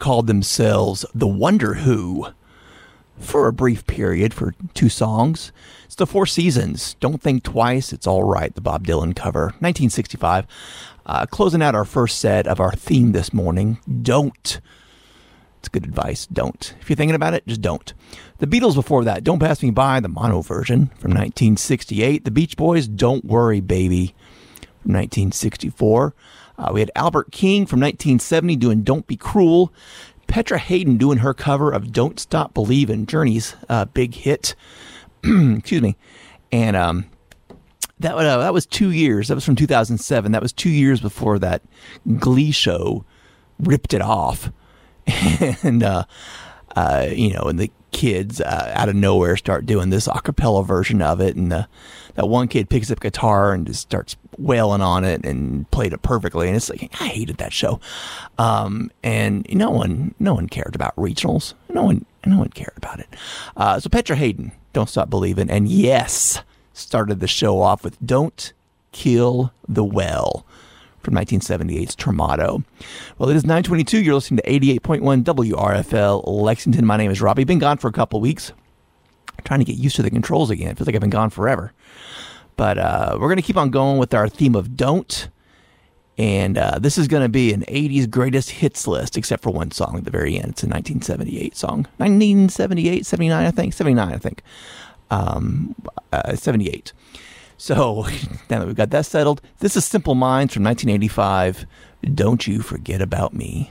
called themselves The Wonder Who for a brief period for two songs. It's the Four Seasons. Don't think twice. It's all right. The Bob Dylan cover, 1965. Uh, closing out our first set of our theme this morning. Don't. It's good advice. Don't. If you're thinking about it, just don't. The Beatles before that, Don't Pass Me By, the mono version from 1968. The Beach Boys, Don't Worry Baby from 1964. Uh, we had Albert King from 1970 doing Don't Be Cruel. Petra Haden doing her cover of Don't Stop Believin', Journey's uh, big hit. Excuse me. And um, that, uh, that was two years. That was from 2007. That was two years before that Glee show ripped it off. and, uh, uh, you know, and the kids uh, out of nowhere start doing this a cappella version of it. And the, that one kid picks up guitar and just starts wailing on it and played it perfectly. And it's like, I hated that show. Um, and no one, no one cared about regionals. No one, no one cared about it. Uh, so Petra Haden, Don't Stop Believing. And yes, started the show off with Don't Kill the Well from 1978's Tormato. Well, it is 922. You're listening to 88.1 WRFL Lexington. My name is Robbie. Been gone for a couple weeks. Trying to get used to the controls again. It feels like I've been gone forever. But uh, we're going to keep on going with our theme of Don't. And uh, this is going to be an 80s greatest hits list, except for one song at the very end. It's a 1978 song. 1978, 79, I think. 79, I think. Um, uh, 78. So now that we've got that settled, this is Simple Minds from 1985. Don't you forget about me.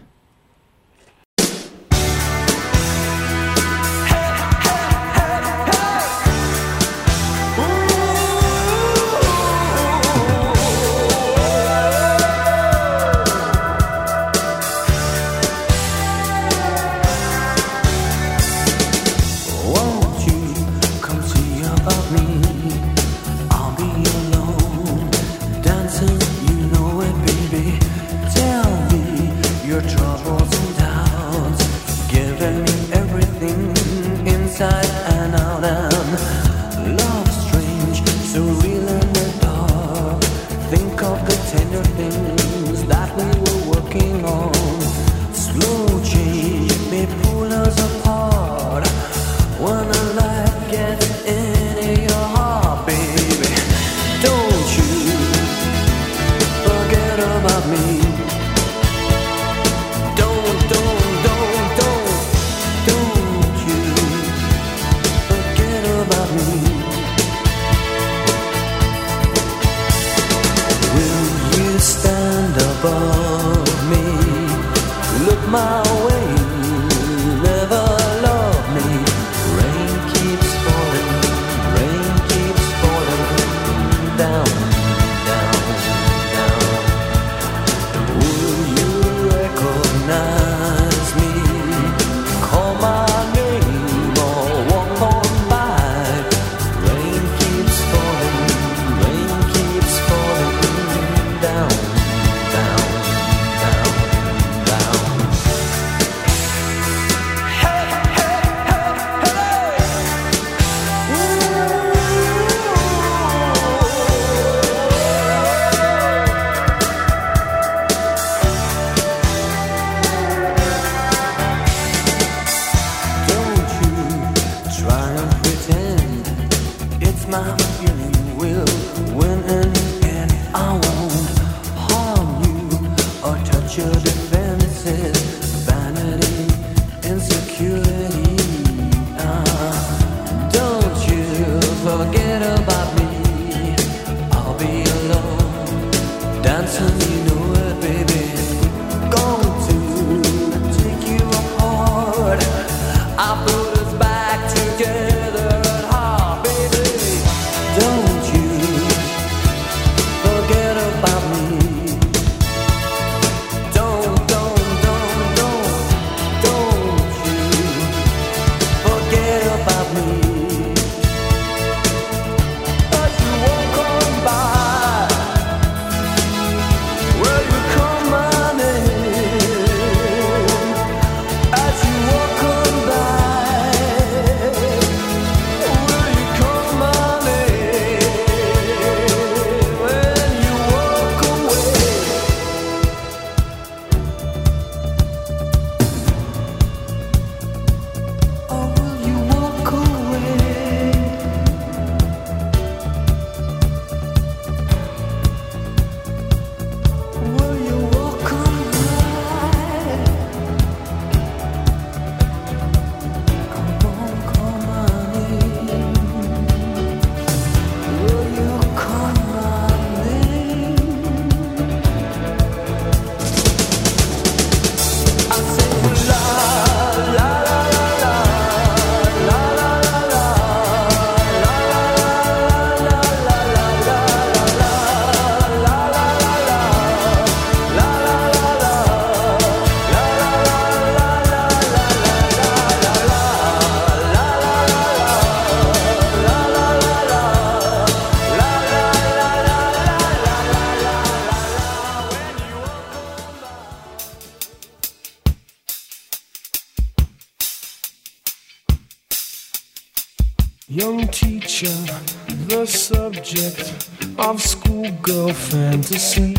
Of schoolgirl fantasy.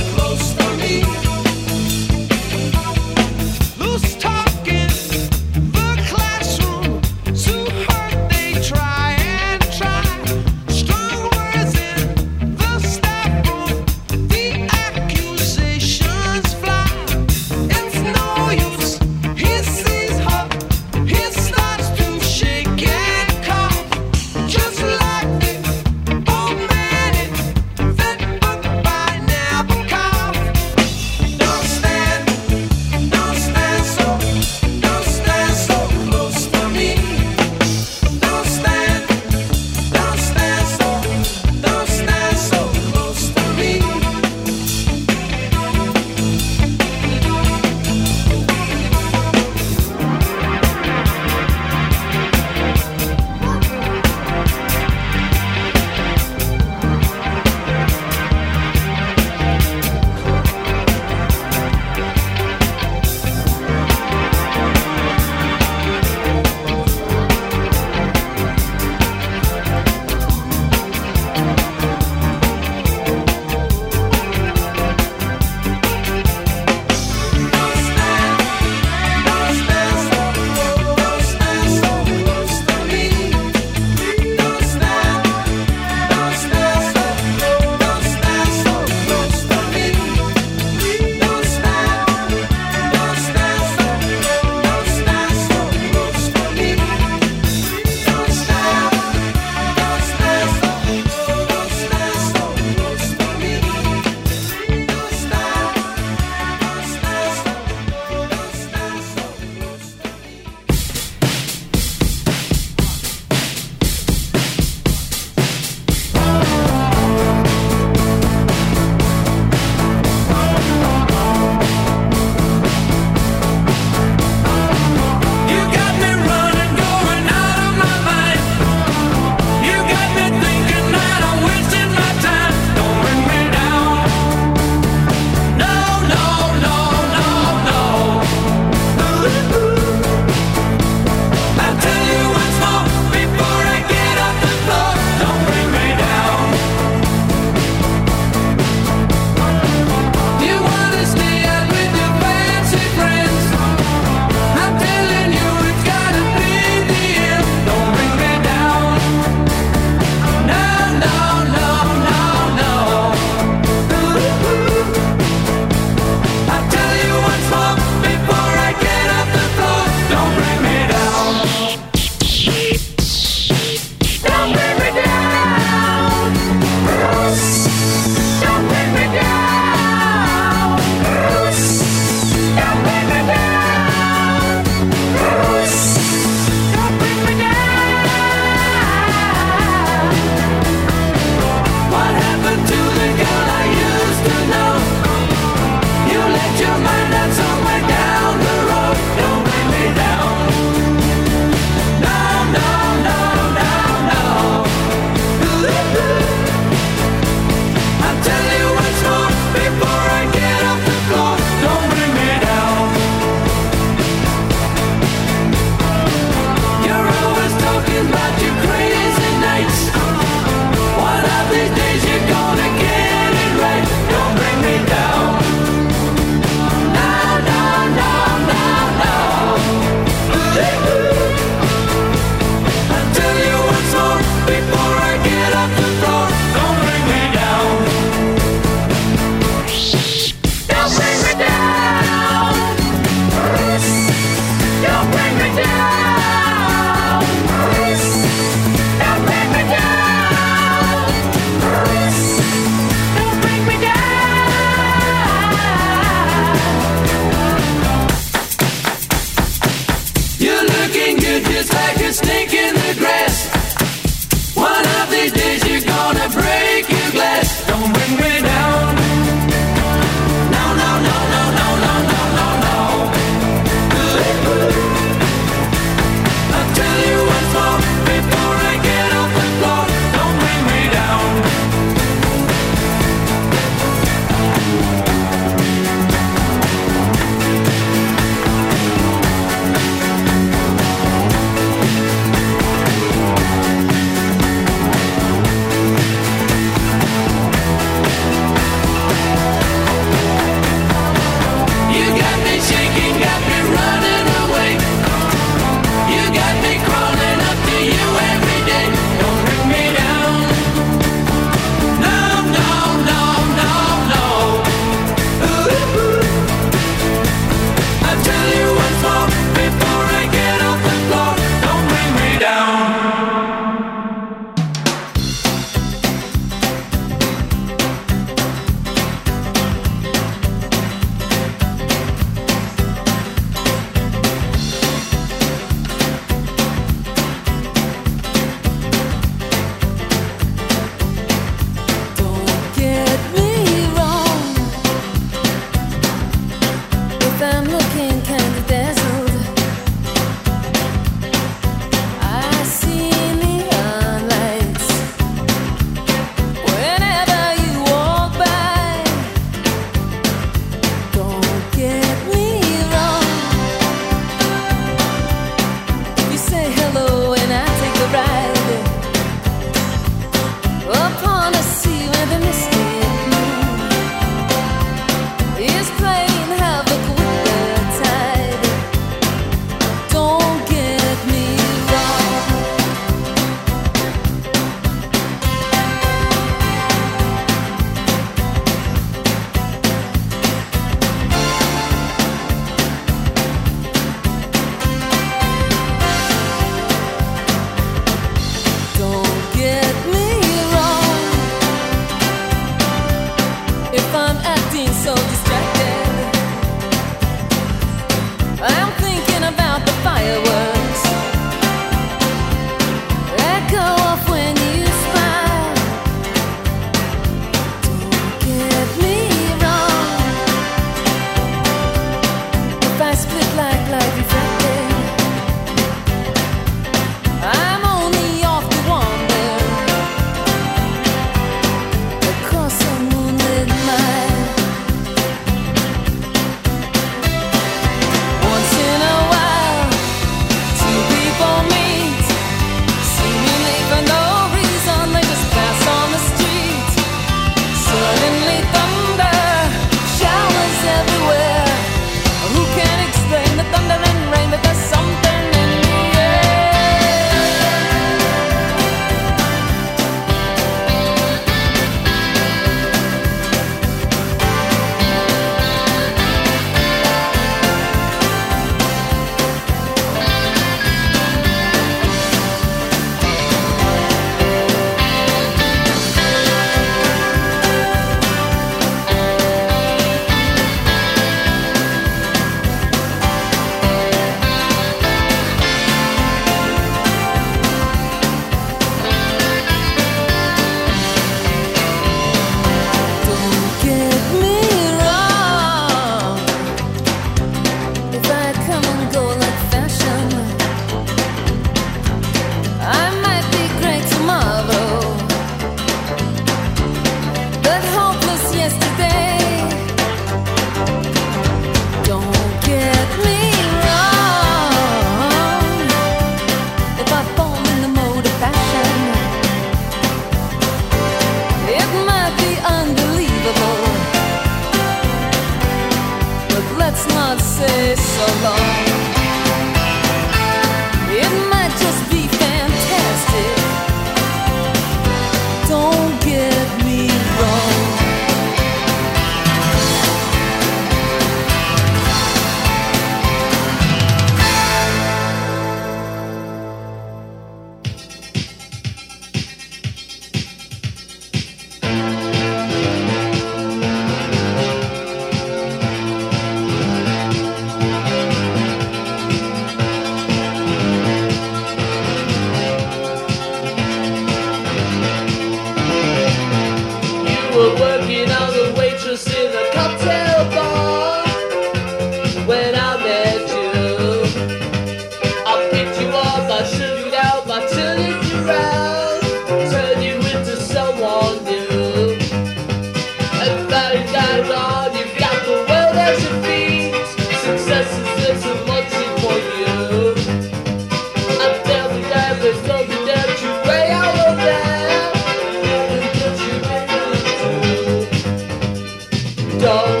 Don't,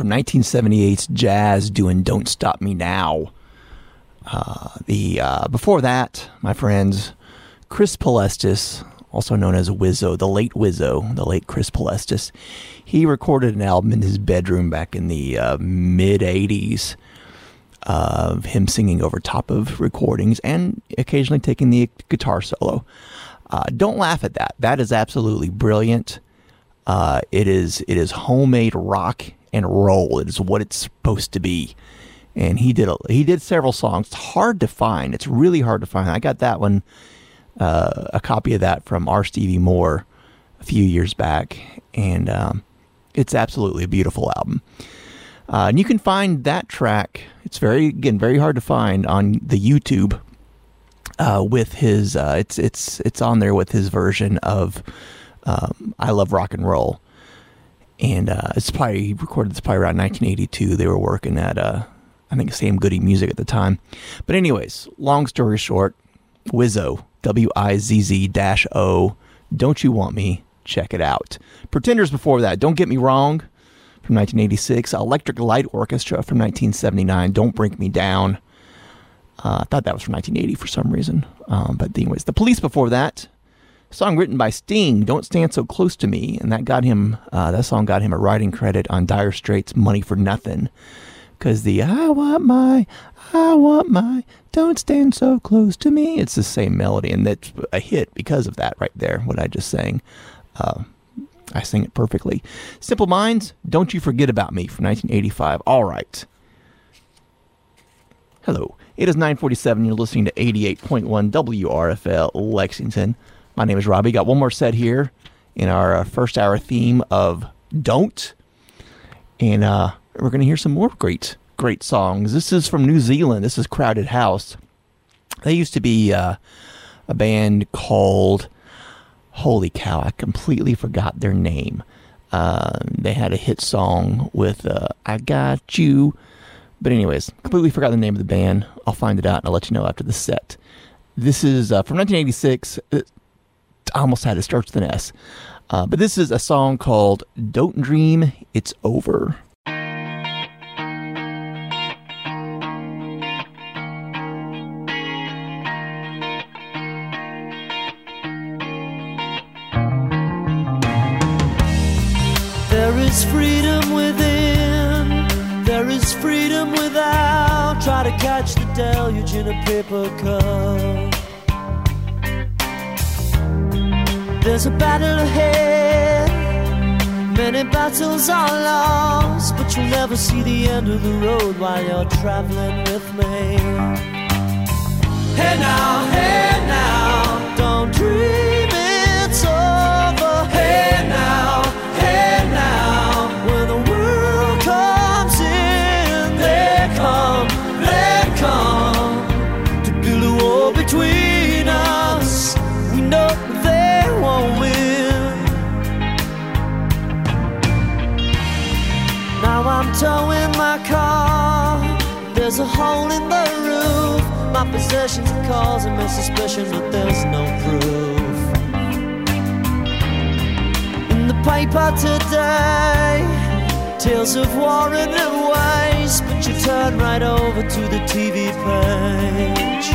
from 1978's Jazz doing "Don't Stop Me Now." Uh, the uh, before that, my friends, Chris Palestis, also known as Wizzo, the late Wizzo, the late Chris Palestis, he recorded an album in his bedroom back in the uh, mid '80s of him singing over top of recordings and occasionally taking the guitar solo. Uh, don't laugh at that. That is absolutely brilliant. Uh, it is it is homemade rock and roll. It is what it's supposed to be. And he did a, he did several songs. It's hard to find. It's really hard to find. I got that one, uh, a copy of that from R. Stevie Moore a few years back, and um, it's absolutely a beautiful album. Uh, and you can find that track. It's very again very hard to find on the YouTube. Uh, with his, uh, it's it's it's on there with his version of um, "I Love Rock and Roll," and uh, it's probably he recorded this probably around 1982. They were working at uh, I think Sam Goody Music at the time. But anyways, long story short, Wizzo W I Z Z dash O. Don't you want me? Check it out. Pretenders before that. Don't get me wrong. From 1986, Electric Light Orchestra from 1979. Don't Break Me Down. Uh, I thought that was from 1980 for some reason. Um, but anyways, the police before that, song written by Sting, "Don't Stand So Close to Me," and that got him. Uh, that song got him a writing credit on Dire Straits' "Money for Nothing," because the "I want my, I want my, don't stand so close to me." It's the same melody, and that's a hit because of that right there. What I just sang. Uh, I sing it perfectly. Simple Minds, Don't You Forget About Me from 1985. All right. Hello. It is 947. You're listening to 88.1 WRFL Lexington. My name is Robbie. Got one more set here in our uh, first hour theme of Don't. And uh, we're going to hear some more great, great songs. This is from New Zealand. This is Crowded House. They used to be uh, a band called holy cow, I completely forgot their name. Uh, they had a hit song with uh, I Got You. But, anyways, completely forgot the name of the band. I'll find it out and I'll let you know after the set. This is uh, from 1986. Almost had it starts with an S. Uh, but this is a song called Don't Dream It's Over. There is freedom within, there is freedom without. Try to catch the deluge in a paper cup. There's a battle ahead, many battles are lost, but you'll never see the end of the road while you're traveling with me. Hey now, hey now, don't dream towing my car. There's a hole in the roof. My possessions are causing me suspicion, but there's no proof. In the paper today. Tales of war and waste, but you turn right over to the TV page.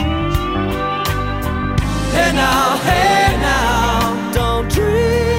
Hey now, hey now, don't dream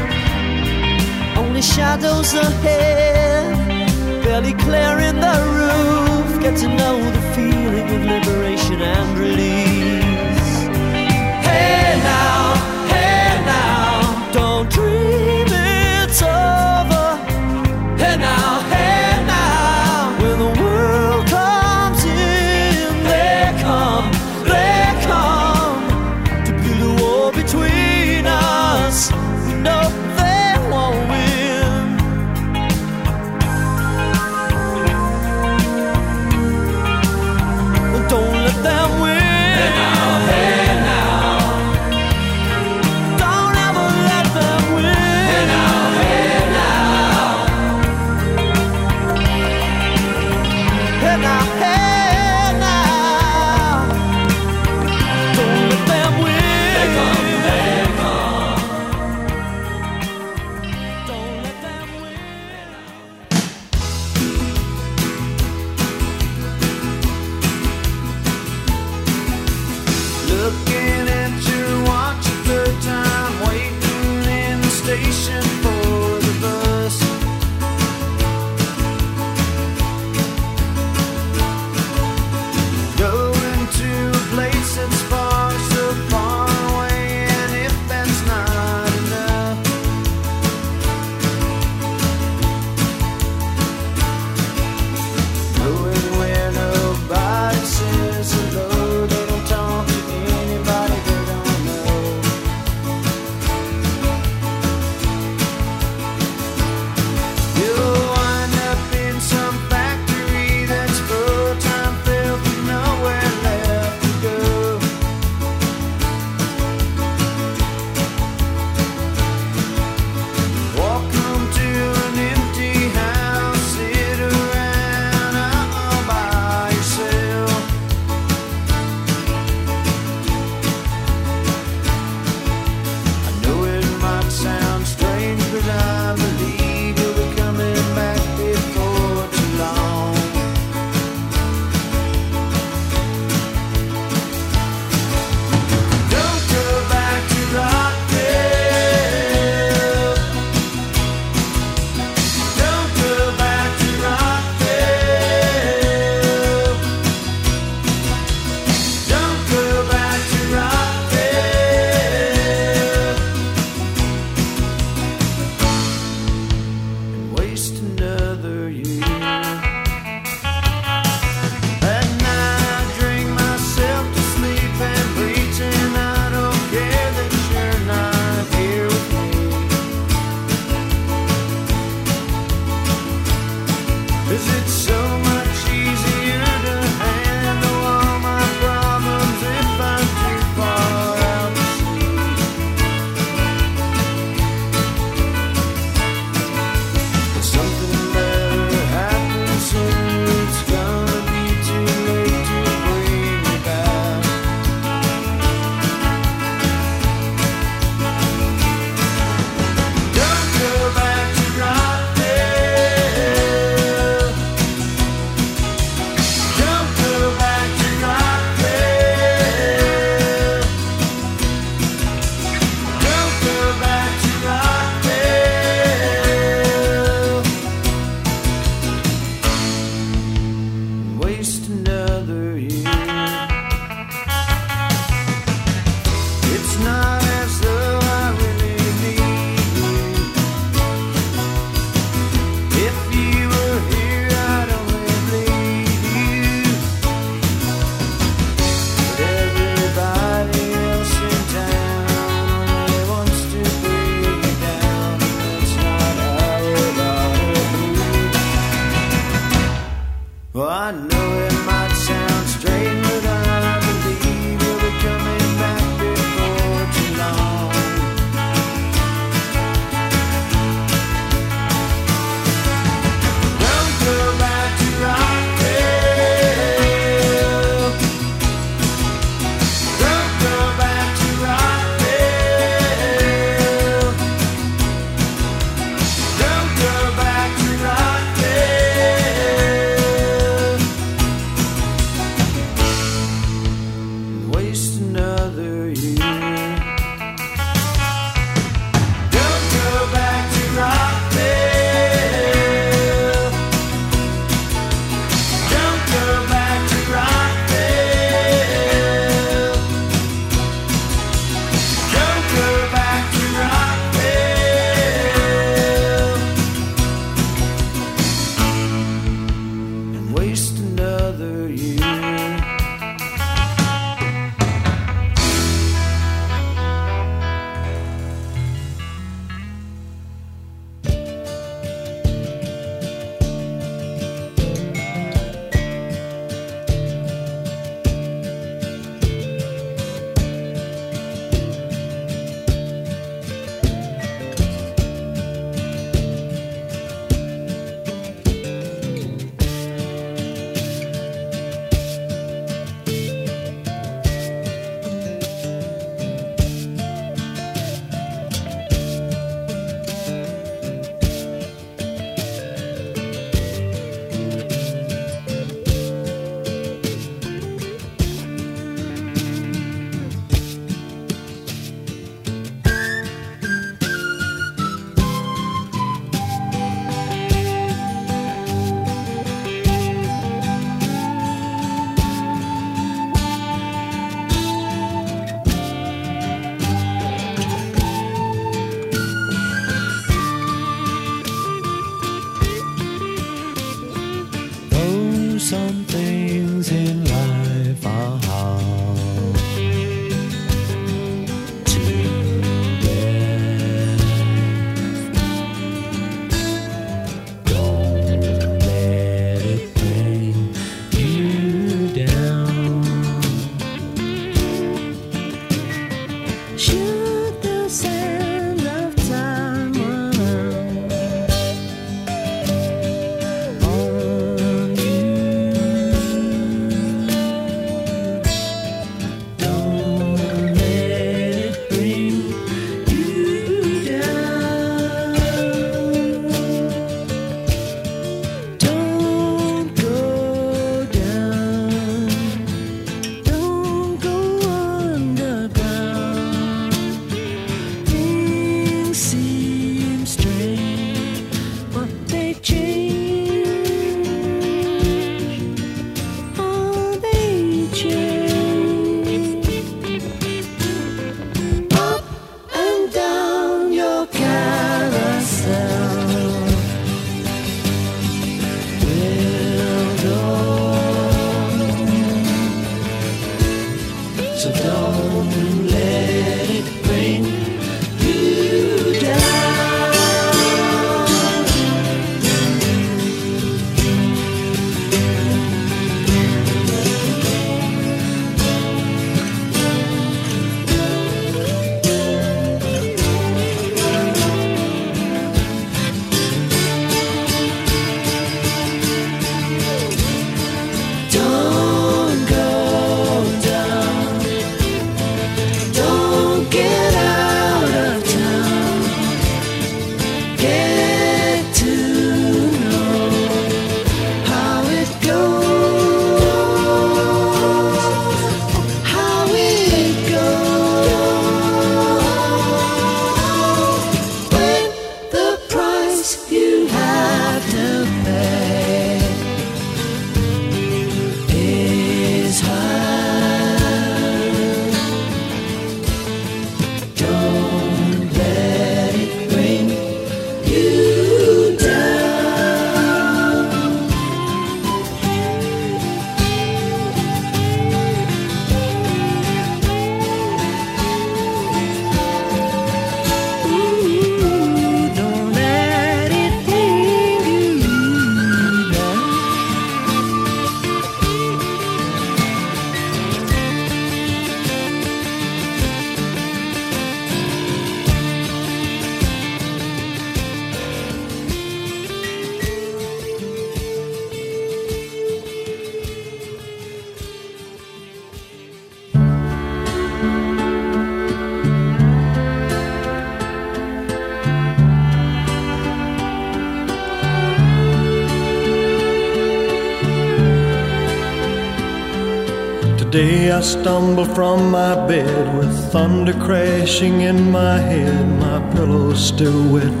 I stumble from my bed with thunder crashing in my head. My pillow still wet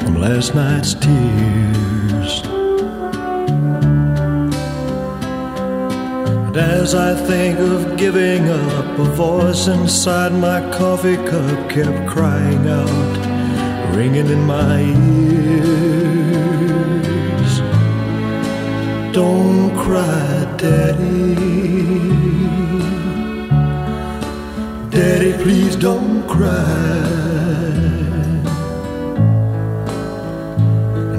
from last night's tears. And as I think of giving up, a voice inside my coffee cup kept crying out, ringing in my ears. Don't cry, Daddy. Daddy, please don't cry.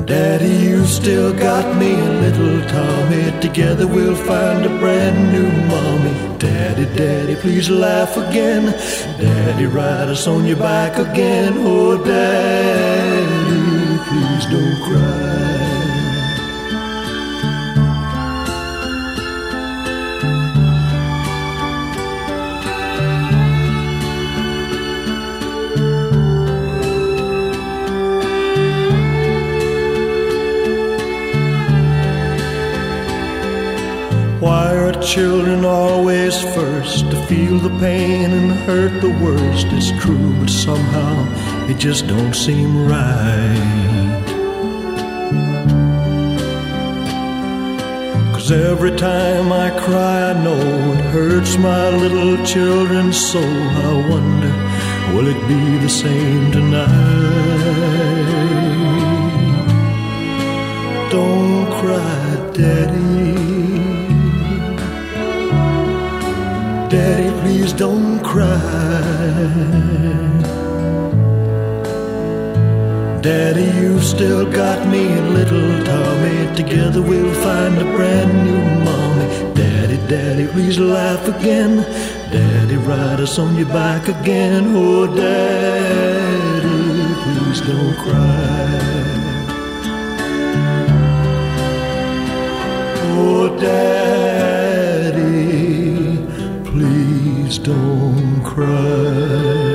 Daddy, you still got me and little Tommy. Together we'll find a brand new mommy. Daddy, Daddy, please laugh again. Daddy, ride us on your back again. Oh, Daddy, please don't cry. children always first to feel the pain and hurt the worst. It's true, but somehow it just don't seem right. Cause every time I cry, I know it hurts my little children's soul. I wonder, will it be the same tonight? Don't cry, Daddy. please don't cry. Daddy, you've still got me and little Tommy. Together we'll find a brand new mommy. Daddy, daddy, please laugh again. Daddy, ride us on your back again. Oh, daddy, please don't cry. Oh, daddy. don't cry.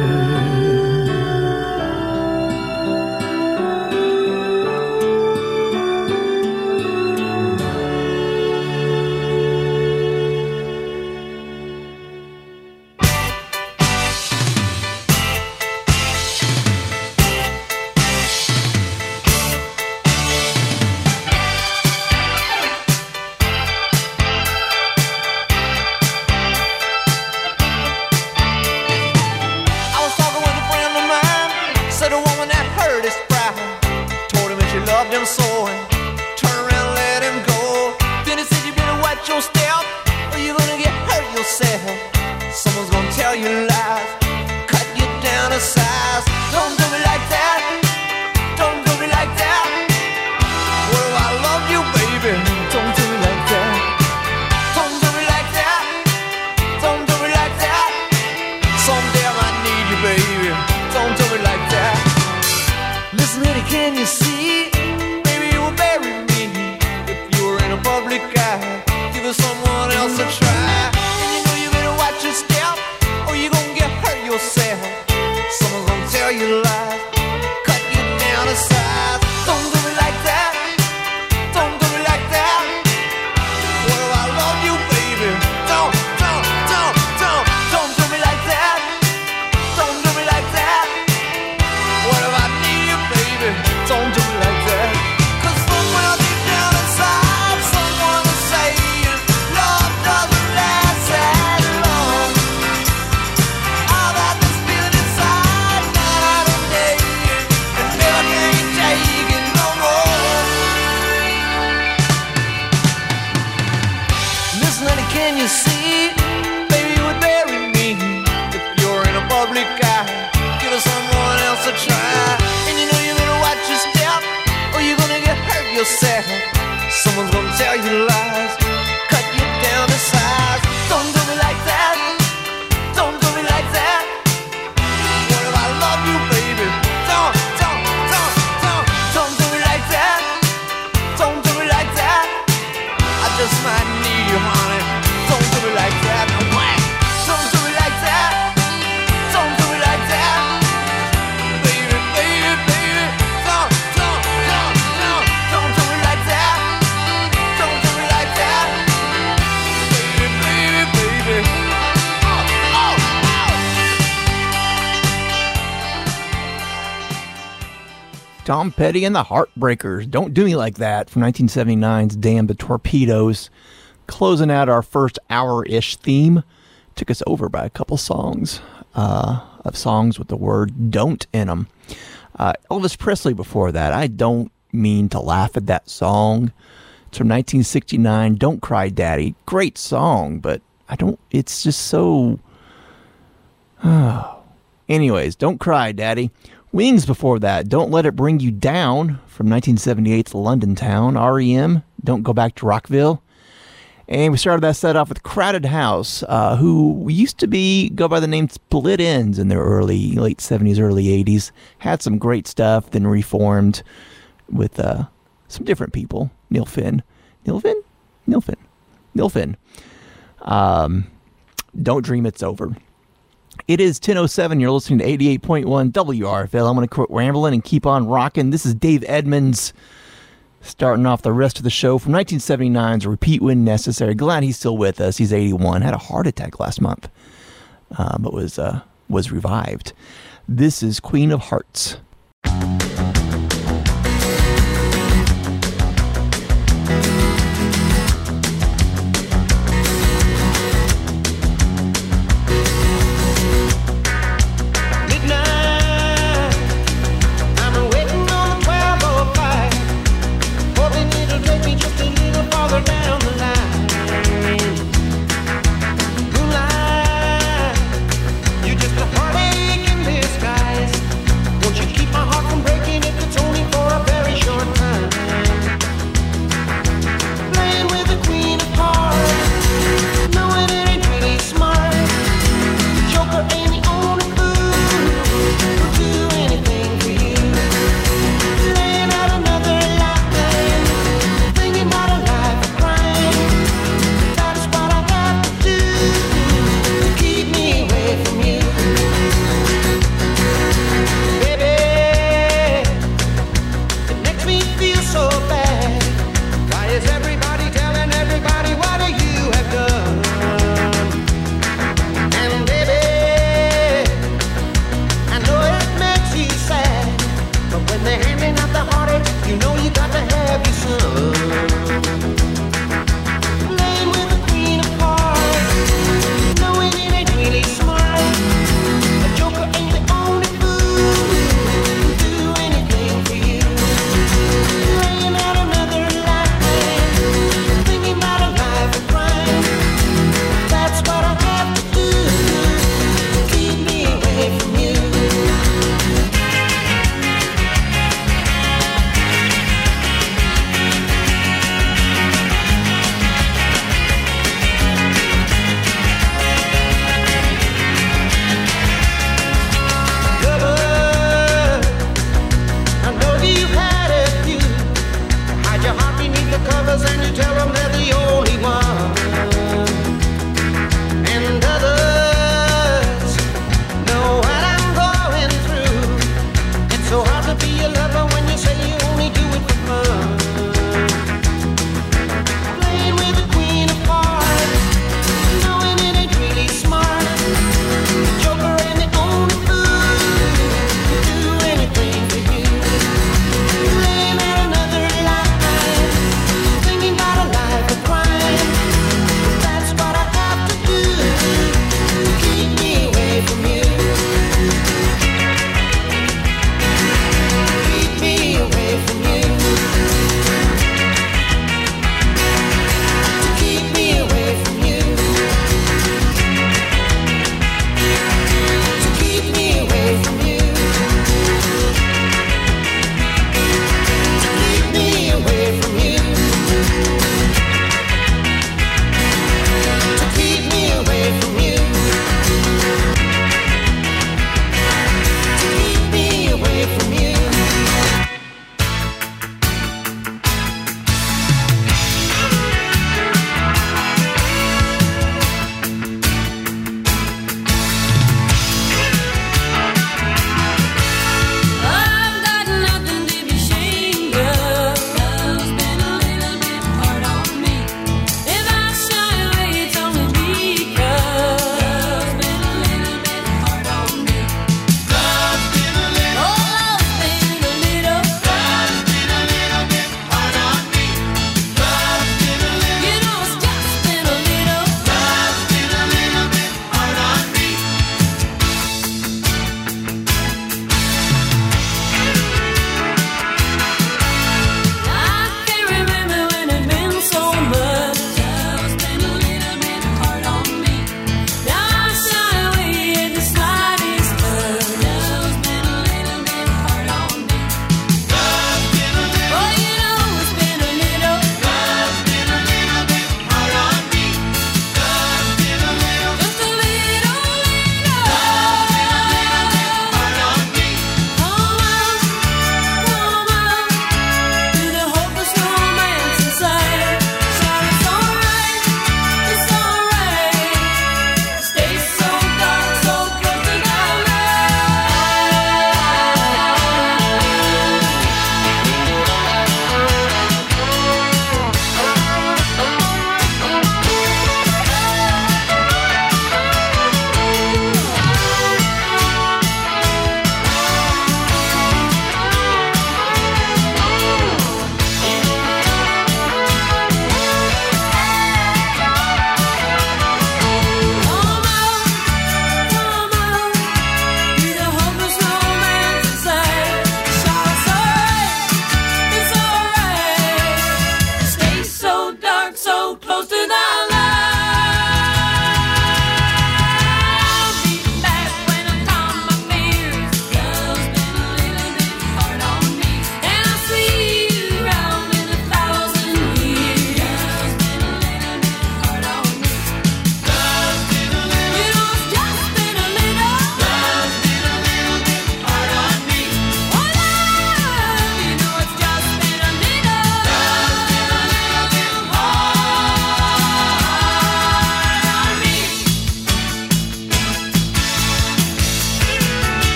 Petty and the Heartbreakers. Don't Do Me Like That from 1979's Damn the Torpedoes. Closing out our first hour ish theme. Took us over by a couple songs uh, of songs with the word don't in them. Uh, Elvis Presley before that. I don't mean to laugh at that song. It's from 1969. Don't Cry Daddy. Great song, but I don't, it's just so. Anyways, Don't Cry Daddy. Wings before that. Don't Let It Bring You Down from 1978's London Town. REM. Don't Go Back to Rockville. And we started that set off with Crowded House, uh, who used to be go by the name Split Enz in their early late seventies, early eighties. Had some great stuff, then reformed with uh, some different people. Neil Finn, Neil Finn, Neil Finn, Neil Finn. Um, Don't dream it's over. It is 10.07. You're listening to 88.1 WRFL. I'm going to quit rambling and keep on rocking. This is Dave Edmunds starting off the rest of the show from 1979's Repeat When Necessary. Glad he's still with us. He's 81. Had a heart attack last month, uh, but was, uh, was revived. This is Queen of Hearts.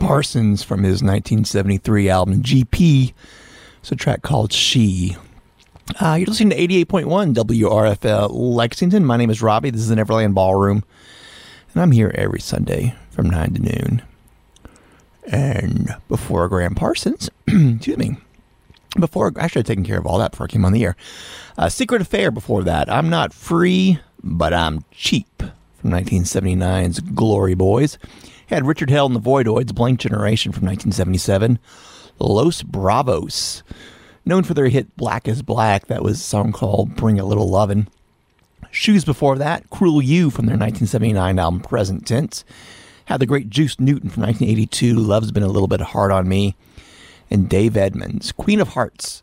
Parsons from his 1973 album GP. It's a track called She. Uh, you're listening to 88.1 WRFL Lexington. My name is Robbie. This is the Neverland Ballroom. And I'm here every Sunday from 9 to noon. And before Gram Parsons, excuse me, before I should have taken care of all that before I came on the air. Uh, Secret Affair before that. I'm not free, but I'm cheap from 1979's Glory Boys. Had Richard Hell and the Voidoids, Blank Generation from 1977. Los Bravos, known for their hit Black is Black. That was a song called Bring a Little Lovin'. Shoes before that, Cruel You from their 1979 album Present Tense. Had the great Juice Newton from 1982, Love's Been a Little Bit Hard on Me. And Dave Edmunds, Queen of Hearts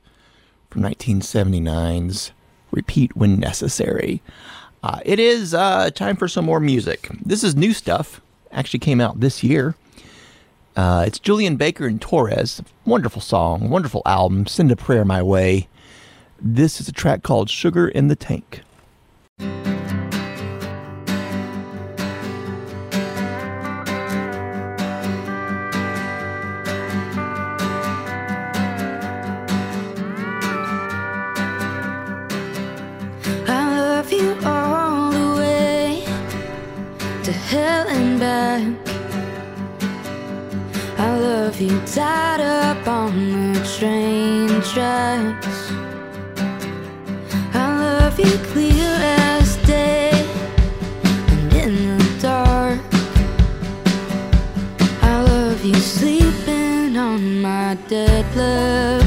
from 1979's Repeat When Necessary. Uh, it is uh, time for some more music. This is new stuff, actually came out this year. Uh, it's Julien Baker and Torres. Wonderful song, wonderful album. Send a prayer my way. This is a track called Sugar in the Tank. Back. I love you tied up on the train tracks. I love you clear as day and in the dark. I love you sleeping on my dead left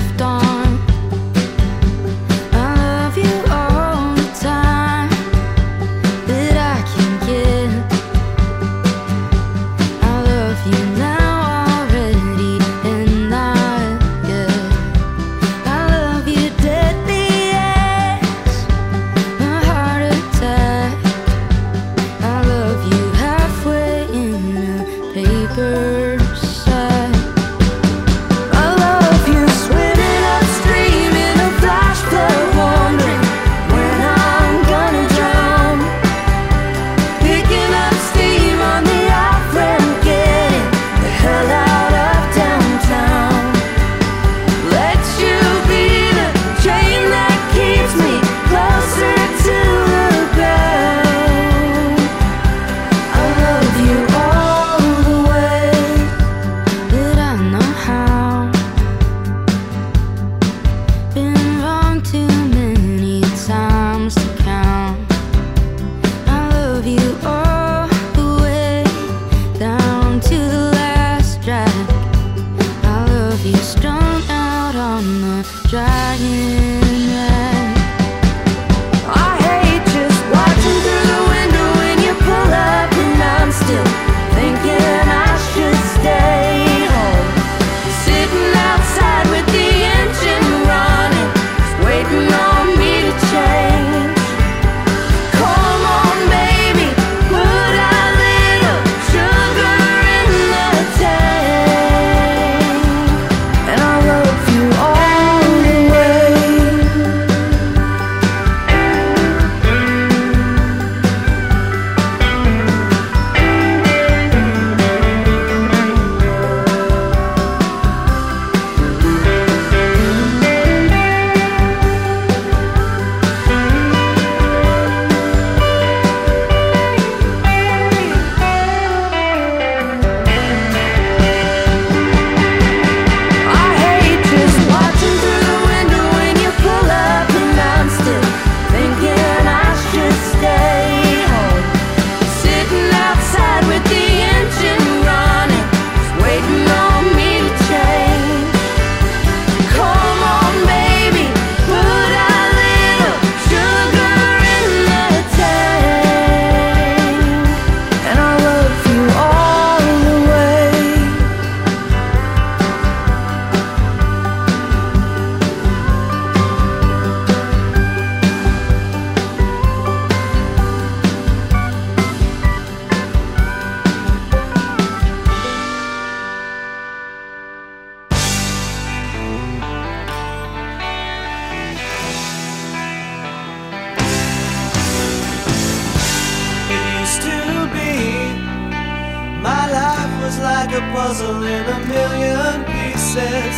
in a million pieces,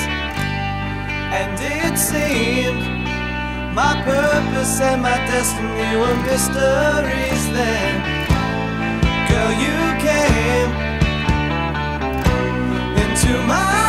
and it seemed my purpose and my destiny were mysteries. Then, girl, you came into my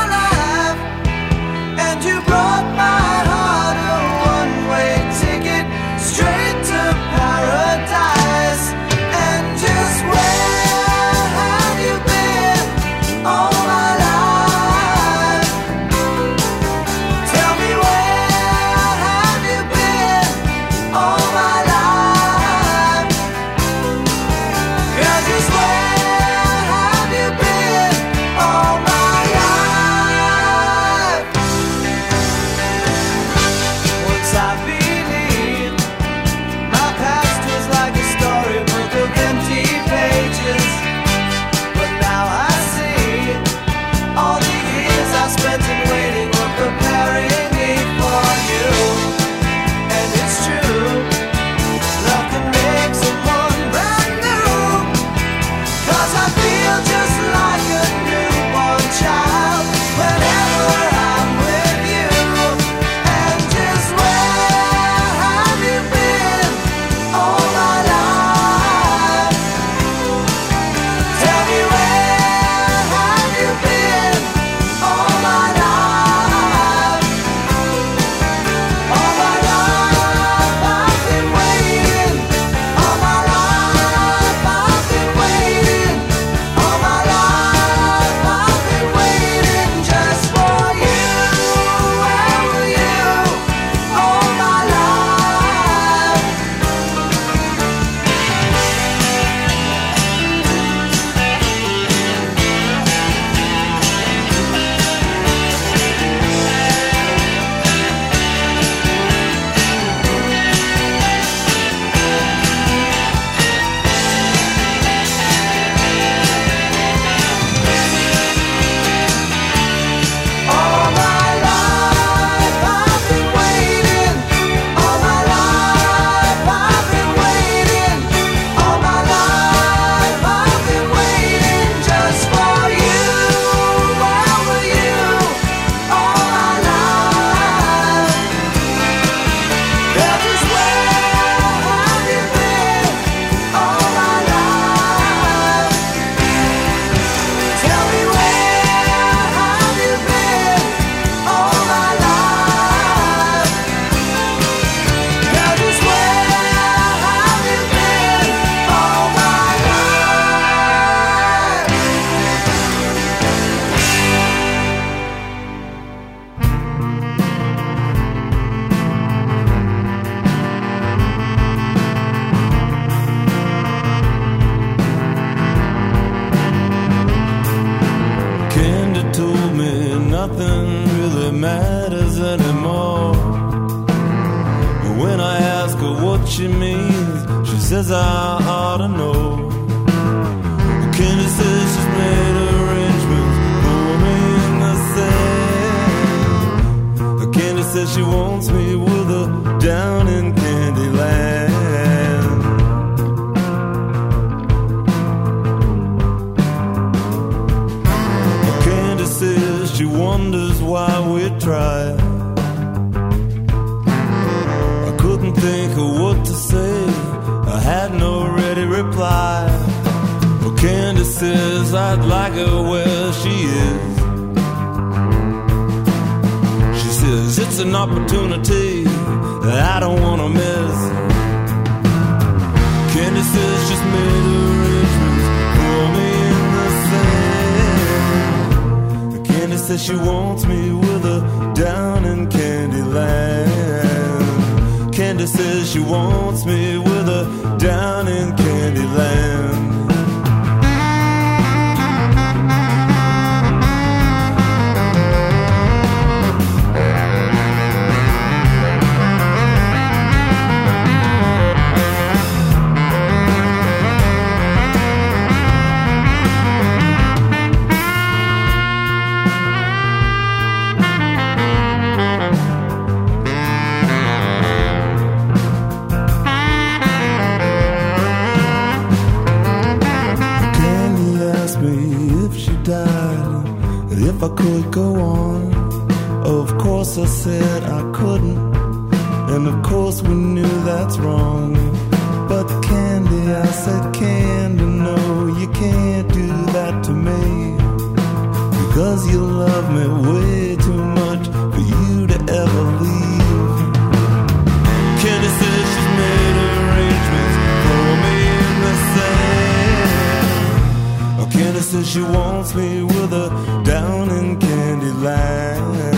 says she wants me with her down in Candyland.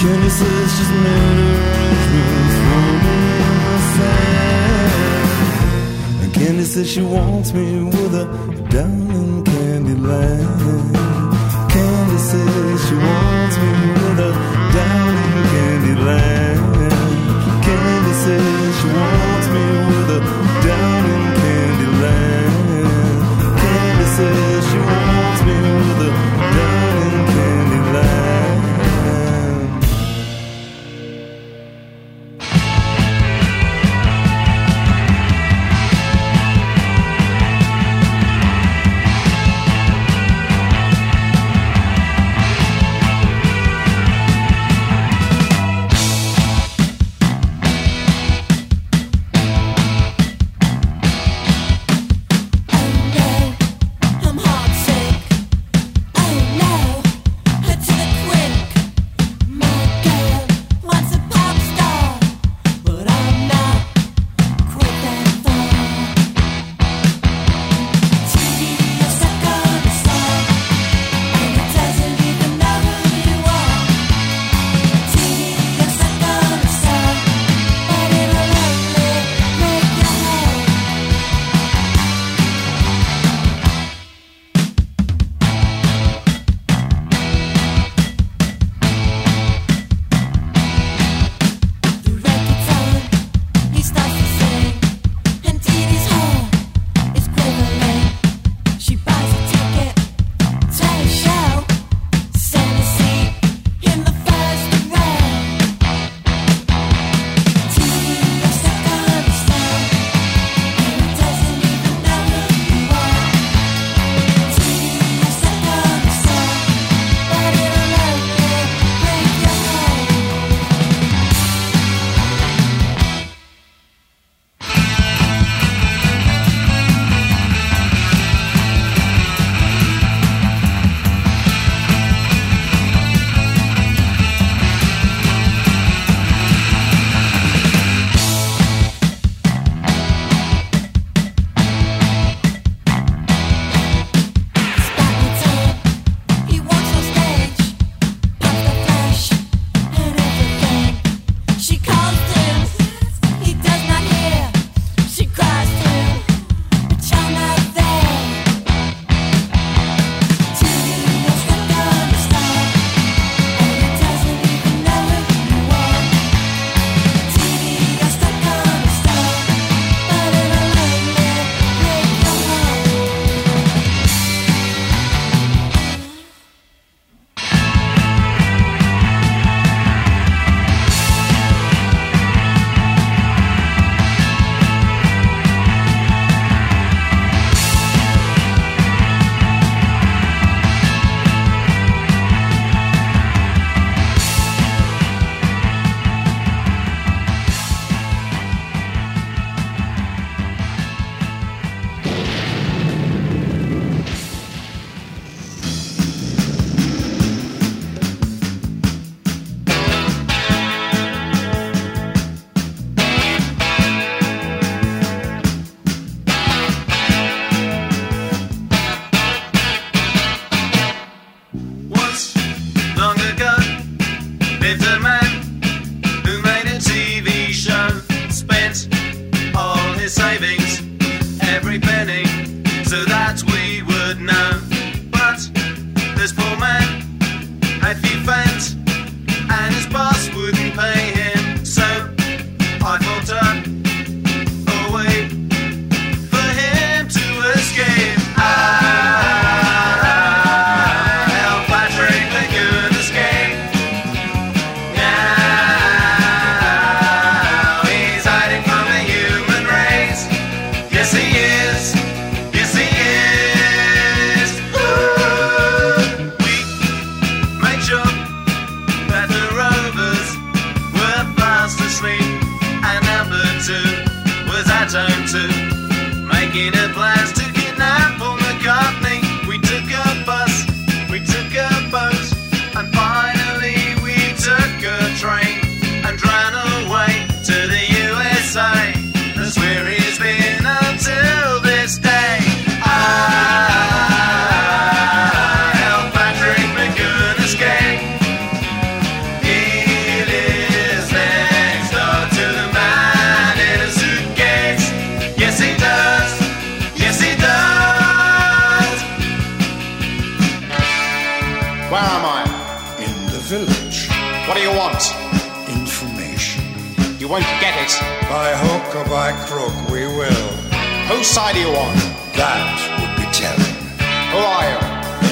Candy says she's made arrangements for me in the sand. And Candy says she wants me with her down in Candyland. says she wants me with a down in won't get it. By hook or by crook, we will. Whose side are you on? That would be telling. Who are you?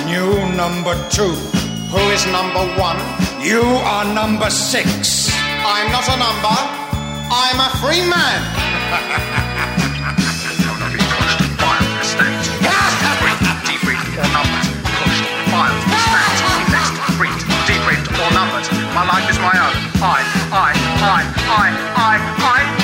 And you, number two. Who is number one? You are number six. I'm not a number. I'm a free man. My life is my own. I I, I, I, I, I.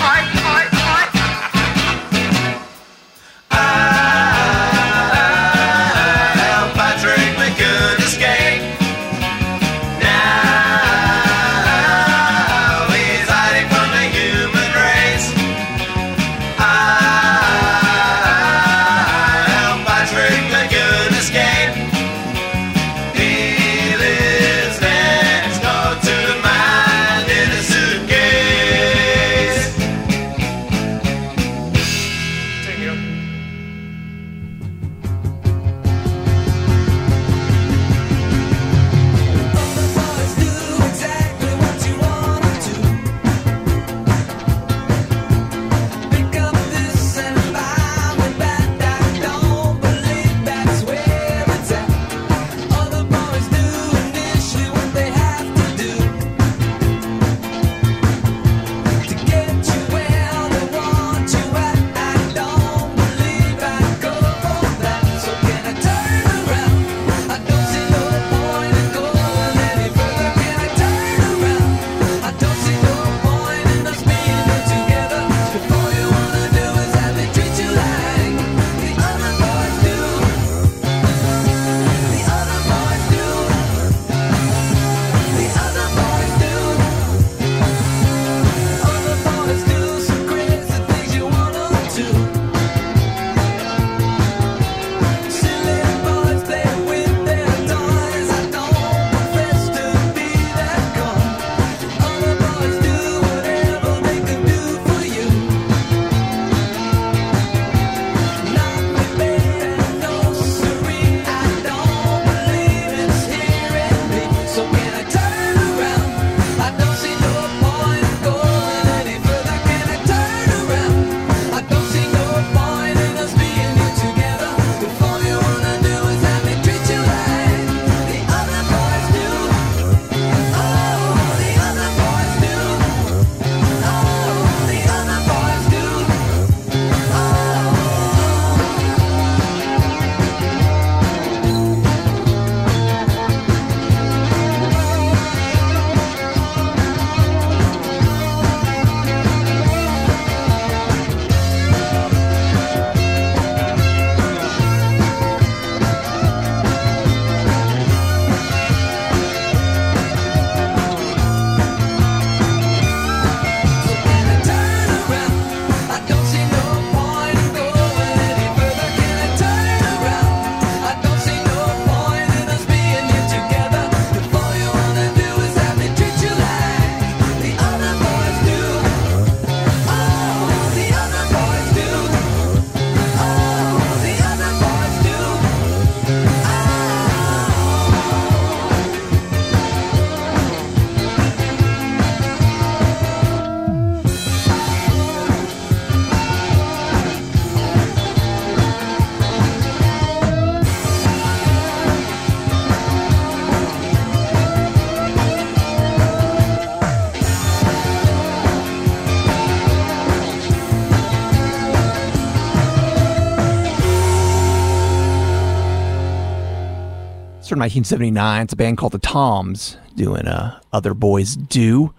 from 1979. It's a band called the Toms doing uh, Other Boys Do.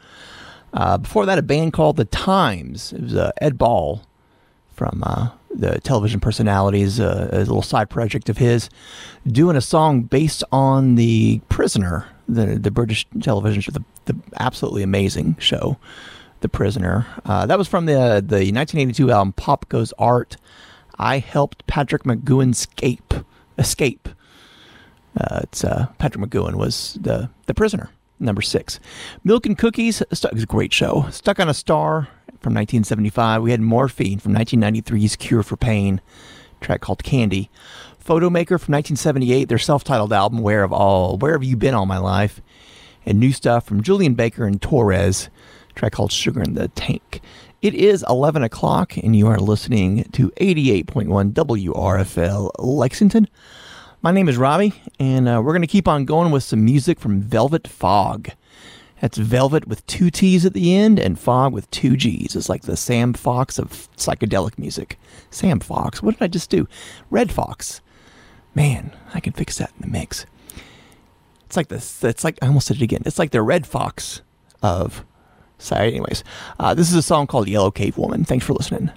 Uh, before that, a band called the Times. It was uh, Ed Ball from uh, the television personalities, uh, a little side project of his, doing a song based on The Prisoner, the, the British television show, the, the absolutely amazing show, The Prisoner. Uh, that was from the, the 1982 album Pop Goes Art. I helped Patrick McGoohan escape. Escape. Uh, it's uh, Patrick McGoohan was the the prisoner, number six. Milk and Cookies, was a great show. Stuck on a Star from 1975. We had Morphine from 1993's Cure for Pain, track called Candy. Fotomaker from 1978, their self-titled album Where of All, Where Have You Been All My Life, and new stuff from Julien Baker and Torres, track called Sugar in the Tank. It is 11 o'clock, and you are listening to 88.1 WRFL Lexington. My name is Robbie, and uh, we're going to keep on going with some music from Velvett Fogg. That's Velvet with two T's at the end and Fog with two G's. It's like the Sam Fox of psychedelic music. Sam Fox, what did I just do? Redd Foxx. Man, I can fix that in the mix. It's like this. It's like I almost said it again. It's like the Redd Foxx of. Sorry. Anyways, uh, this is a song called Yellow Cave Woman. Thanks for listening.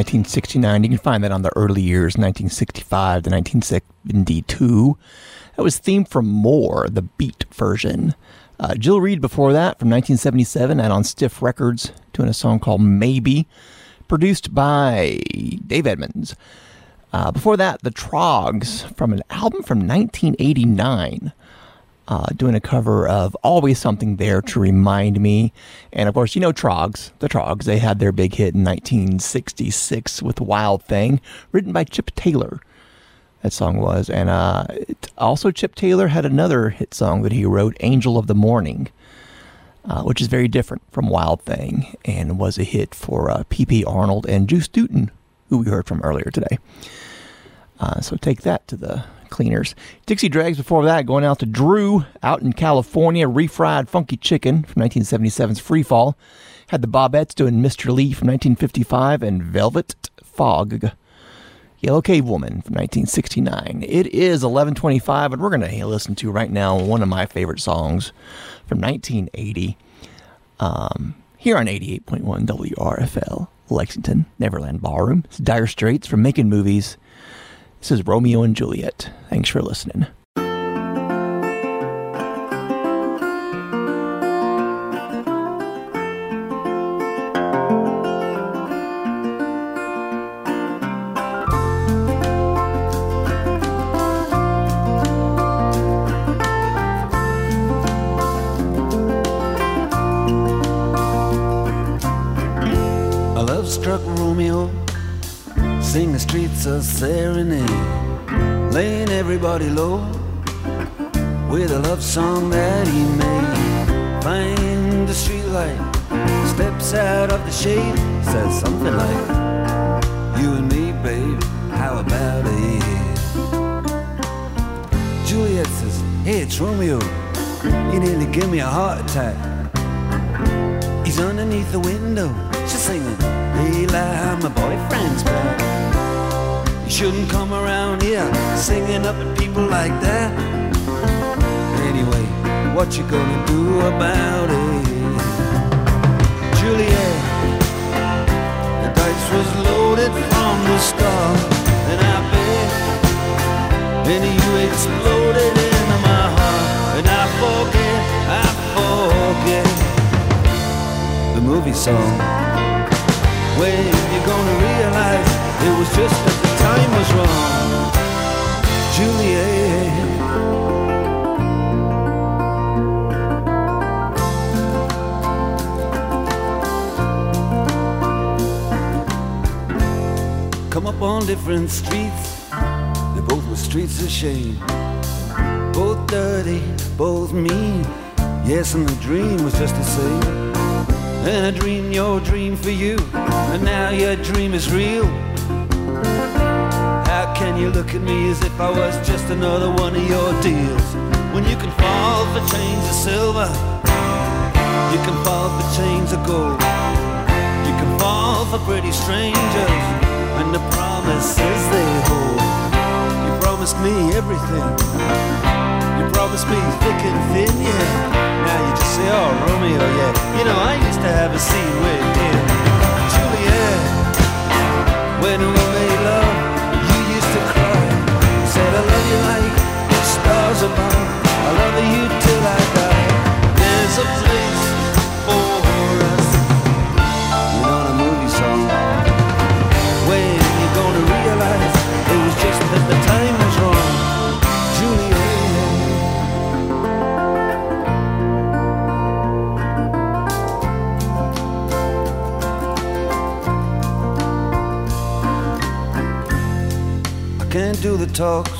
1969. You can find that on the early years, 1965 to 1972. That was Theme from More, the beat version. Uh, Jill Reed before that from 1977 and on Stiff Records, doing a song called Maybe, produced by Dave Edmunds. Uh, before that, the Troggs from an album from 1989 uh, doing a cover of Always Something There to Remind Me. And of course, you know Troggs, the Troggs. They had their big hit in 1966 with Wild Thing, written by Chip Taylor. That song was. And uh, also, Chip Taylor had another hit song that he wrote, Angel of the Morning. Uh, which is very different from Wild Thing and was a hit for uh, P.P. Arnold and Juice Newton, who we heard from earlier today. Uh, so take that to the cleaners. Dixie Dregs before that, going out to Drew out in California. Refried Funky Chicken from 1977's Free Fall. Had the Bobbettes doing Mr. Lee from 1955 and Velvett Fogg. Yellow Cave Woman from 1969. It is 1125, and we're going to listen to right now one of my favorite songs from 1980 um, here on 88.1 WRFL, Lexington, Neverland Ballroom. It's Dire Straits from Making Movies. This is Romeo and Juliet. Thanks for listening. Streets a serenade, laying everybody low with a love song that he made. Find the streetlight, steps out of the shade, says something like, You and me, babe, how about it? Juliet says, Hey, it's Romeo, you nearly give me a heart attack. He's underneath the window. She's singing, Hey, lie, my boyfriend's back. Shouldn't come around here singing up at people like that. Anyway, what you gonna do about it? Juliet, the dice was loaded from the start, and I bet, and you exploded into my heart, and I forget, I forget the movie song. When you gonna realize it was just the time was wrong, Juliet. Come up on different streets, they both were streets of shame. Both dirty, both mean. Yes, and the dream was just the same. And I dreamed your dream for you, and now your dream is real. Can you look at me as if I was just another one of your deals? When you can fall for chains of silver, you can fall for chains of gold. You can fall for pretty strangers, and the promises they hold. You promised me everything. You promised me thick and thin, yeah. Now you just say, oh, Romeo, yeah. You know, I used to have a scene with him. Juliet, when we stars above. I love you till I die. There's a place for us. You know the movie song. When you gonna realize it was just that the time was wrong. Juliet. I can't do the talks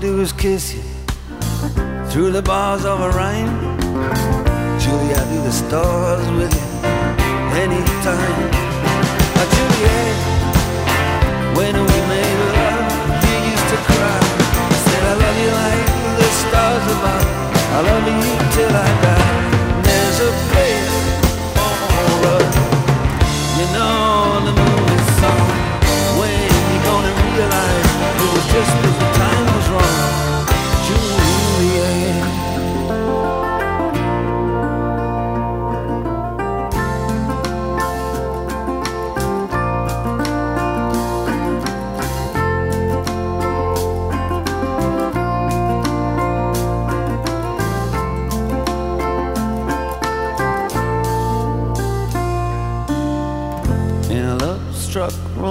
do is kiss you through the bars of a rhyme. Julie, I do the stars with you. anytime. Now, Juliet, when we made love, you used to cry. I said, I love you like the stars above. I love you till I die.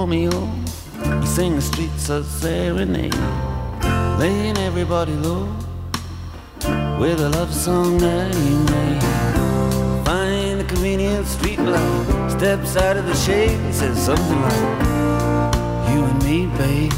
Romeo, he sang the streets a serenade, laying everybody low with a love song that he made. Find a convenient street light, steps out of the shade, he says something like, "You and me, babe,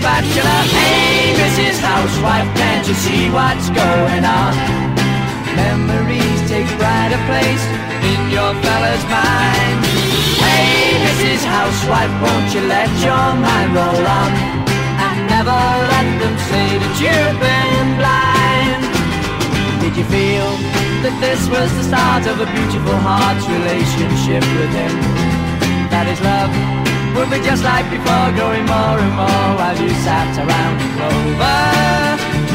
bachelor. Hey, Mrs. Housewife, can't you see what's going on? Memories take of place in your fella's mind. Hey, Mrs. Housewife, won't you let your mind roll on? And never let them say that you've been blind. Did you feel that this was the start of a beautiful heart's relationship with him? That his love will be just like before, growing more and more while you sat around in clover.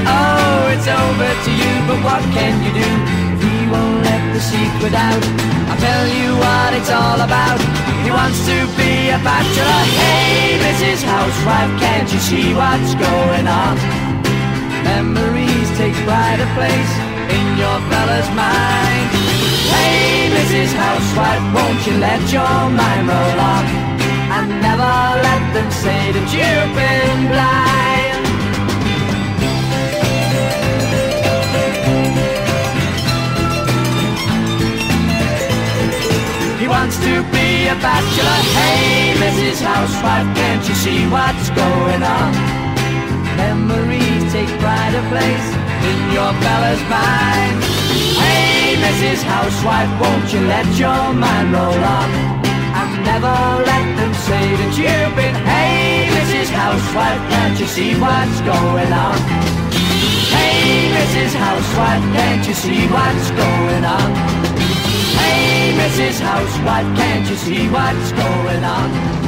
Oh, it's over to you, but what can you do if he won't let the secret out? I'll tell you what it's all about. He wants to be a bachelor. Hey, Mrs. Housewife, can't you see what's going on? Memories take pride of place in your fella's mind. Hey, Mrs. Housewife, won't you let your mind roll on? And never let them say that you've been blind. He wants to be a bachelor. Hey, Mrs. Housewife, can't you see what's going on? Memories take pride of place in your fella's mind. Hey, Mrs. Housewife, won't you let your mind roll on? And never let them say that you've been. Hey, Mrs. Housewife, can't you see what's going on? Hey, Mrs. Housewife, can't you see what's going on? Hey, Mrs. Housewife, can't you see what's going on?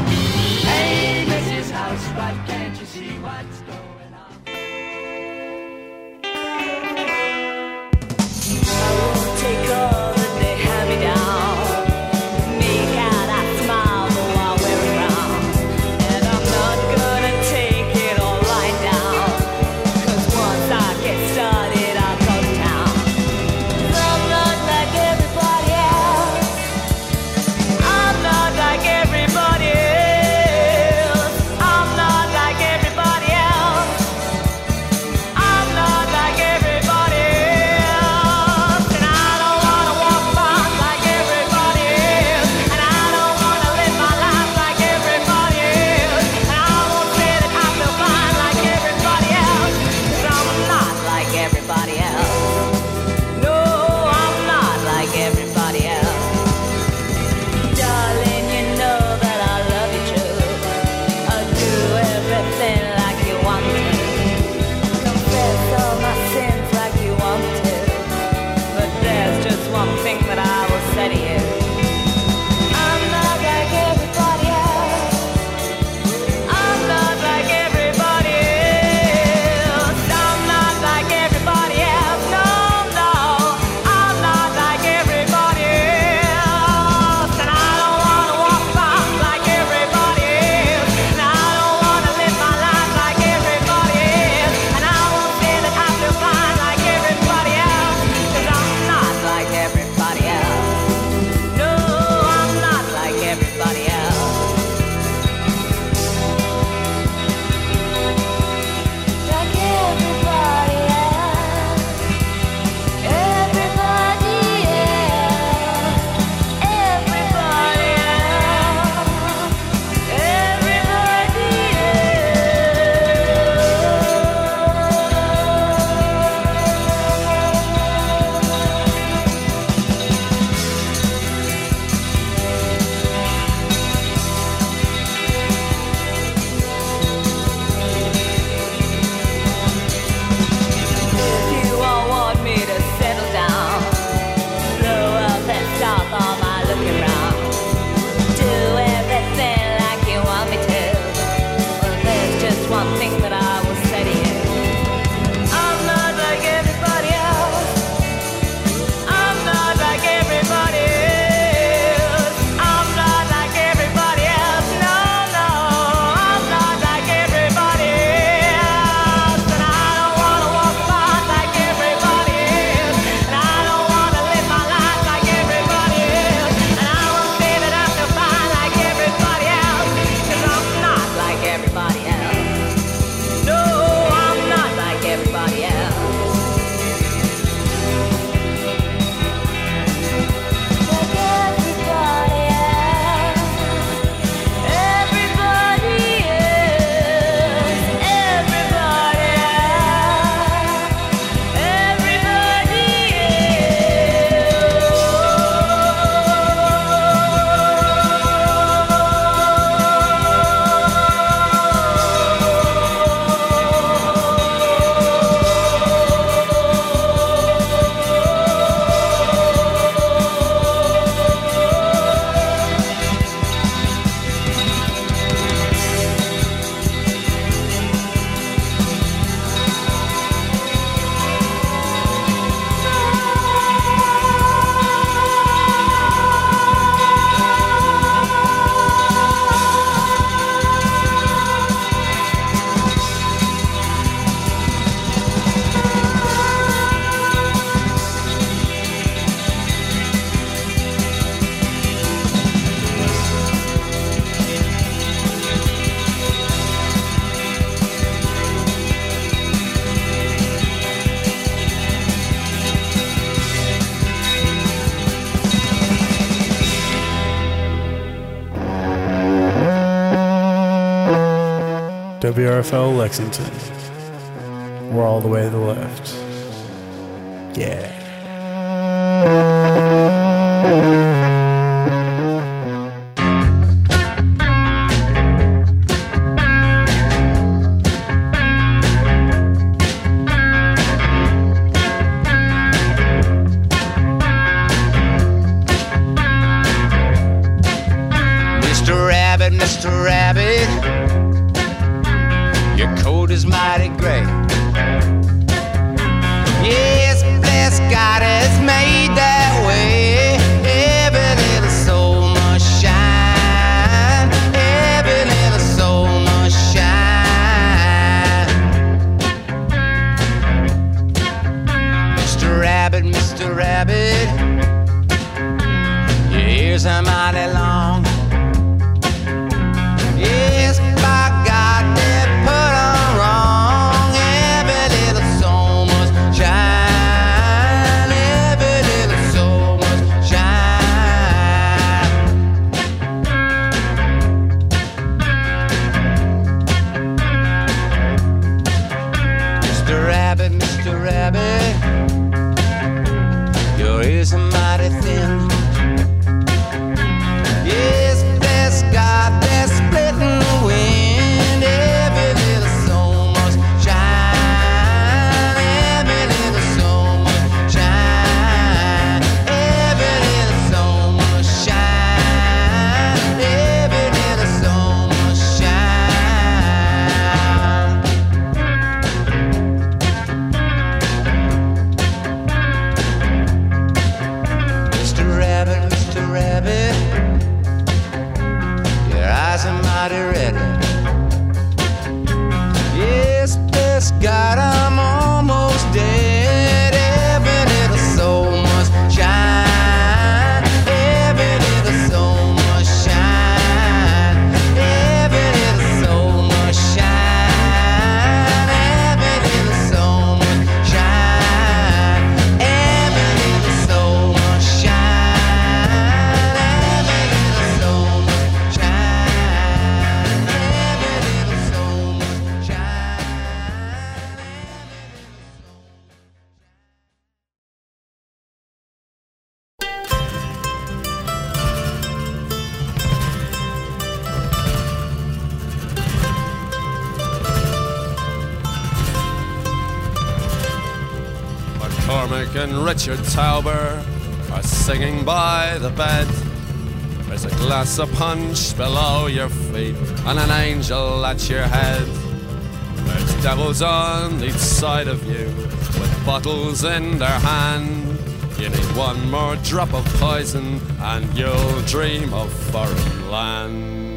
WRFL Lexington. We're all the way to the left. Richard Tauber are singing by the bed. There's a glass of punch below your feet and an angel at your head. There's devils on each side of you with bottles in their hand. You need one more drop of poison and you'll dream of foreign lands.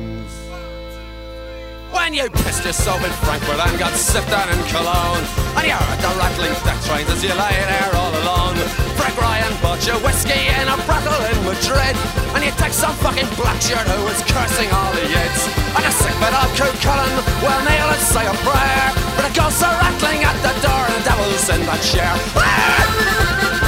When you pissed yourself in Frankfurt and got sipped on in Cologne And you heard the rattling death trains as you lay there all alone. Frank Ryan bought you whiskey in a brothel in Madrid And you take some fucking black shirt who was cursing all the yids And a sick bit of Coot Cullen will kneel and say a prayer But the ghosts are rattling at the door and the devil's in that chair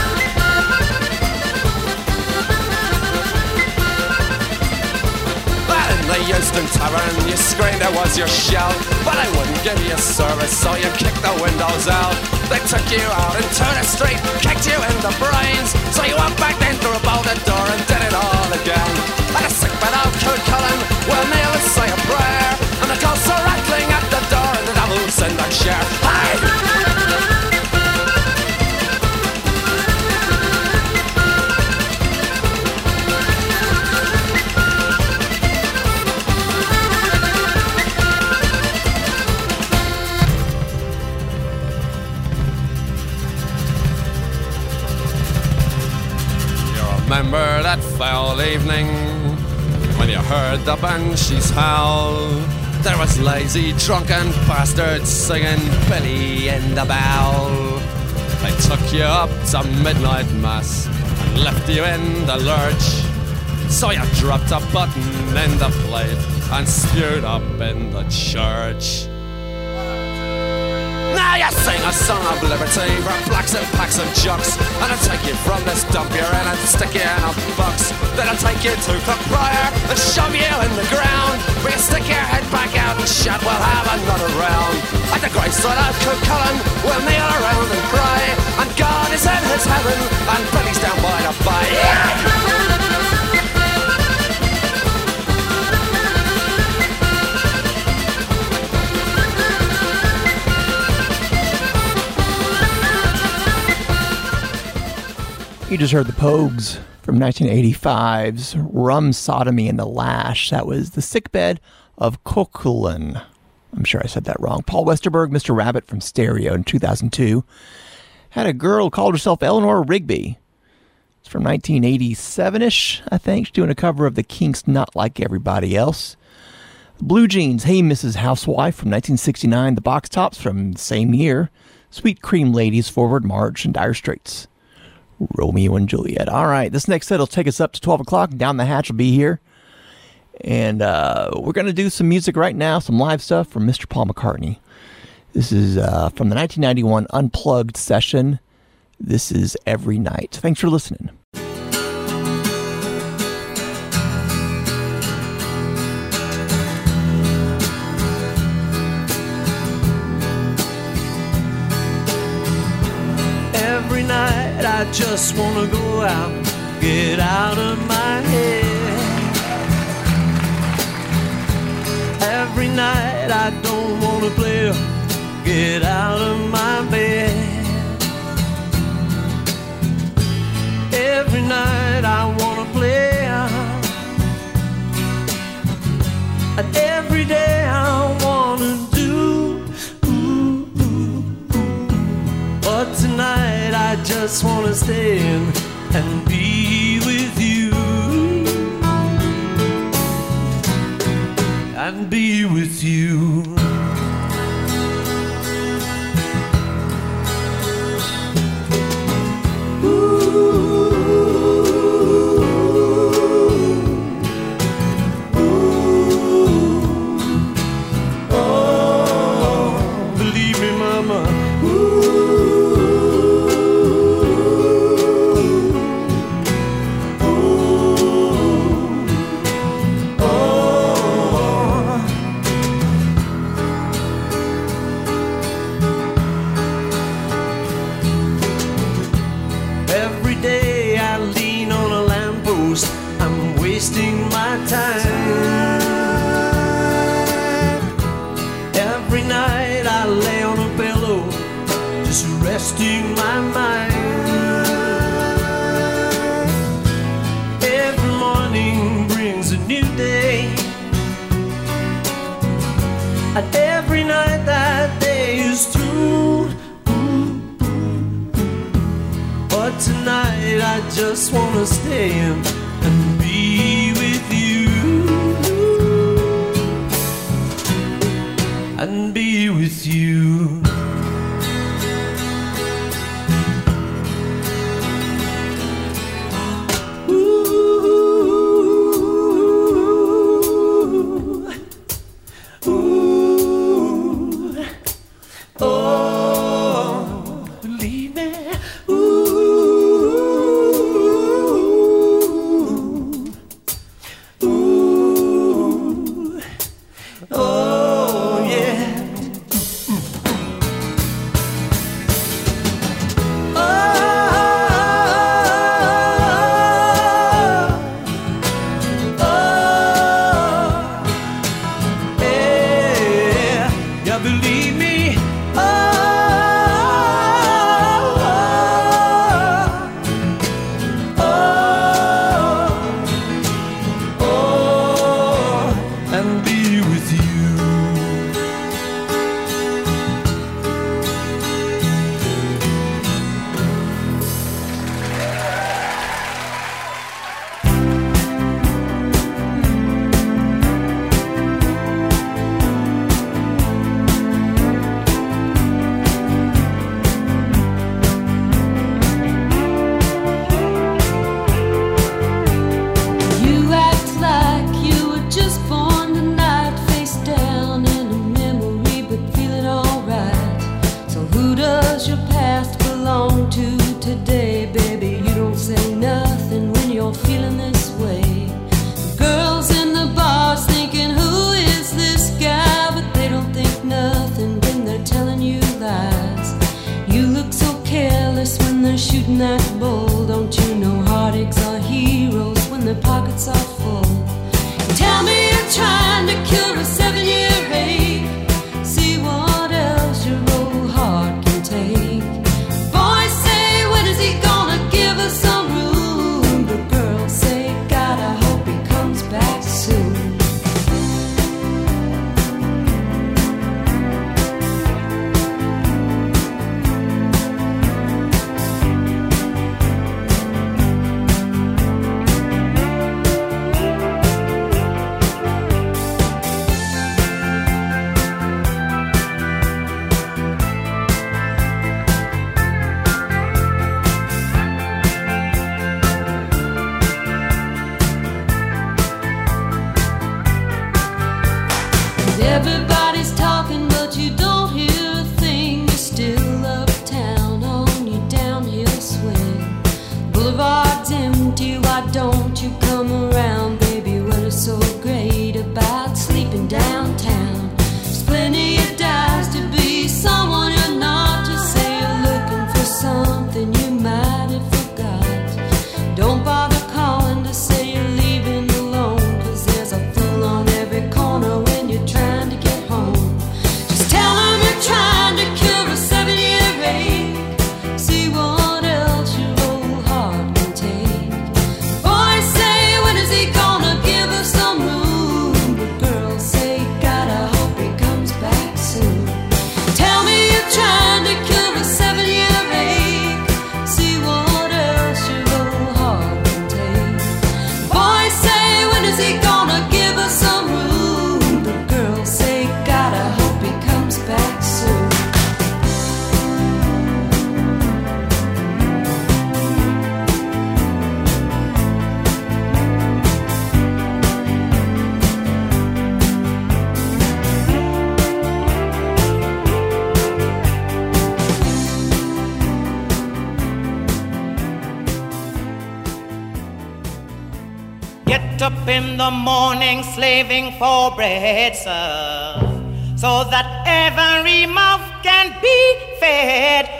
in the Euston Tavern, you screamed it was your shell. But I wouldn't give you service, so you kicked the windows out. They took you out into the street, kicked you in the brains. So you went back then through a the door and did it all again. And a sick bit of Cullen will and say a when you heard the banshees howl? There was lazy, drunken bastards singing Billy in the Bell. They took you up to midnight mass and left you in the lurch. So you dropped a button in the plate and spewed up in the church. Now you sing a song of liberty for blacks and packs and jocks. And I'll take you from this dump you're in and stick you in a box. Then I'll take you to Cook Briar and shove you in the ground. Where you stick your head back out and shout, we'll have another round. At the great side of Cullen, we'll kneel around and pray. And God is in his heaven, and Billy's down by the bay. You just heard the Pogues from 1985's Rum Sodomy and the Lash. That was the sickbed of Coquelin. I'm sure I said that wrong. Paul Westerberg, Mr. Rabbit from Stereo in 2002, had a girl called herself Eleanor Rigby. It's from 1987 ish, I think. She's doing a cover of the Kinks' Not Like Everybody Else. Blue Jeans, Hey Mrs. Housewife from 1969. The Box Tops from the same year. Sweet Cream Ladies, Forward March, and Dire Straits. Romeo and Juliet. All right, this next set will take us up to 12 o'clock. Down the hatch will be here. And uh, we're going to do some music right now, some live stuff from Mr. Paul McCartney. This is uh, from the 1991 Unplugged session. This is Every Night. Thanks for listening. I just wanna go out, get out of my head. Every night I don't wanna play, get out of my bed. Every night I wanna play. And every day I wanna But tonight I just wanna stay in and be with you. And be with you. Tonight I just wanna stay in the morning slaving for bread, sir, so that every mouth can be fed.